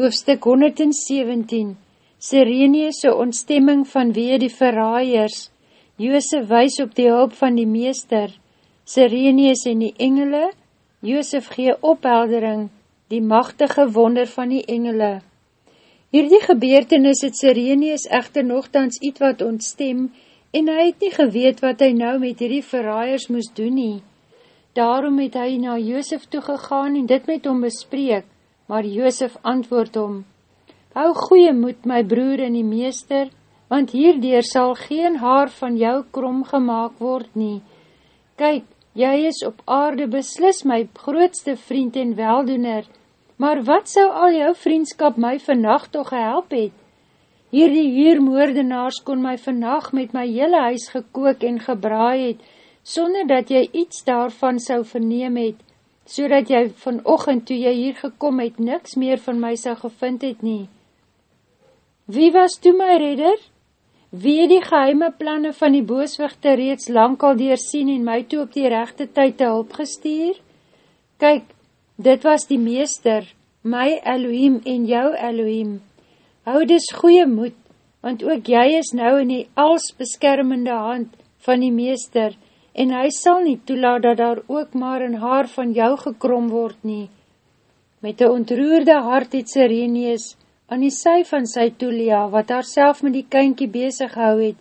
Hoofstuk 117 Sireneese ontstemming vanweer die verraaiers. Joosef wys op die hulp van die meester. Sirenees en die engele Joosef gee opheldering die machtige wonder van die engele. Hierdie gebeurtenis het Sirenees echter nogthans iets wat ontstem en hy het nie geweet wat hy nou met hierdie verraaiers moes doen nie. Daarom het hy na Joosef toegegaan en dit met hom bespreek Maar Joosef antwoord om, Hou goeie moed my broer en die meester, want hierdoor sal geen haar van jou krom gemaakt word nie. Kyk, jy is op aarde beslis my grootste vriend en weldoener, maar wat sou al jou vriendskap my vannacht toch gehelp het? Hierdie huurmoordenaars kon my vannacht met my hele huis gekook en gebraai het, sonder dat jy iets daarvan sou verneem het, so dat jy vanochtend toe jy hier gekom het, niks meer van my sal gevind het nie. Wie was toe my redder? Wie het die geheime planne van die booswichte reeds lang al doorsien en my toe op die rechte tyd te hulp gestuur? Kyk, dit was die meester, my Elohim en jou Elohim. Hou dus goeie moed, want ook jy is nou in die als beskermende hand van die meester, en hy sal nie toelaat dat daar ook maar een haar van jou gekrom word nie. Met een ontroerde hart het Sireneus aan die sy van sy Tulia, wat haar self met die kynkie bezig hou het,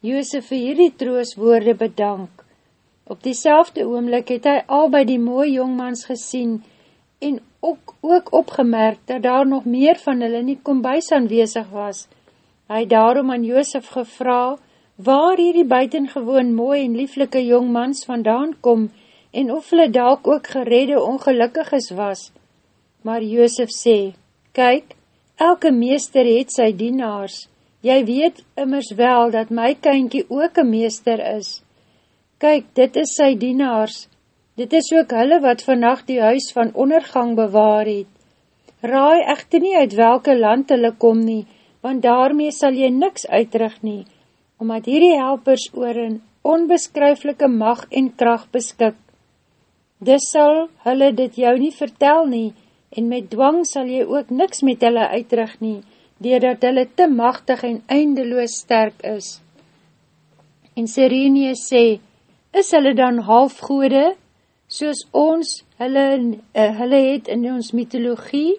Joosef vir hierdie trooswoorde bedank. Op die selfde oomlik het hy al by die mooie jongmans gesien en ook, ook opgemerk dat daar nog meer van hulle nie kombuis aanwezig was. Hy daarom aan Joosef gevraag waar hierdie buitengewoon mooi en lieflike jongmans vandaan kom, en of hulle dalk ook geredde ongelukkiges was. Maar Joosef sê, Kyk, elke meester het sy dienaars, jy weet immers wel, dat my kynkie ook een meester is. Kyk, dit is sy dienaars, dit is ook hulle wat vannacht die huis van ondergang bewaar het. Raai echte nie uit welke land hulle kom nie, want daarmee sal jy niks uitrig nie, omdat hierdie helpers oor een onbeskryflike mag en kracht beskik. Dis sal hulle dit jou nie vertel nie, en met dwang sal jy ook niks met hulle uitrig nie, doordat hulle te machtig en eindeloos sterk is. En Sirene sê, is hulle dan halfgoede, soos ons hulle, uh, hulle het in ons mythologie,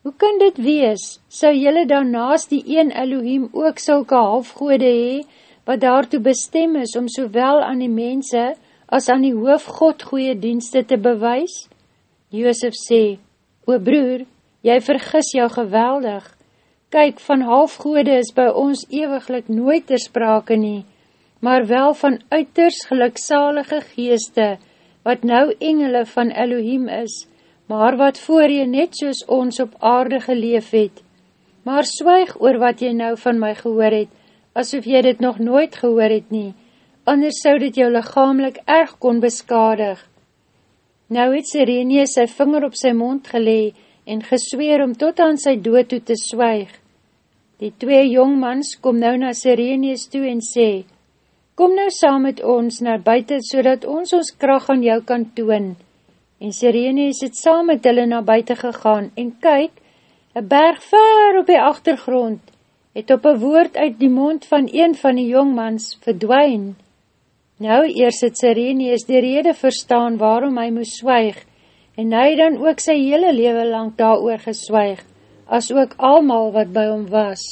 Hoe kan dit wees? Sou jylle dan naast die een Elohim ook sulke halfgode hee, wat daartoe bestem is om sowel aan die mense as aan die hoof God goeie dienste te bewys? Joosef sê, O broer, jy vergis jou geweldig. Kyk, van halfgode is by ons ewiglik nooit ter sprake nie, maar wel van uiters geluksalige geeste, wat nou engele van Elohim is, maar wat voor jy net soos ons op aarde geleef het. Maar swyg oor wat jy nou van my gehoor het, asof jy dit nog nooit gehoor het nie, anders sou dit jou lichamelik erg kon beskadig. Nou het Sirene sy vinger op sy mond gelee en gesweer om tot aan sy dood toe te swyg. Die twee jongmans kom nou na Sirene's toe en sê, Kom nou saam met ons naar buiten, so ons ons kracht aan jou kan toon, en Sirenes het saam met hulle na buiten gegaan, en kyk, een berg ver op die achtergrond, het op een woord uit die mond van een van die jongmans verdwijn. Nou eers het Sirenes die rede verstaan waarom hy moes swyg, en hy dan ook sy hele leven lang daar oor geswyg, as ook almal wat by hom was.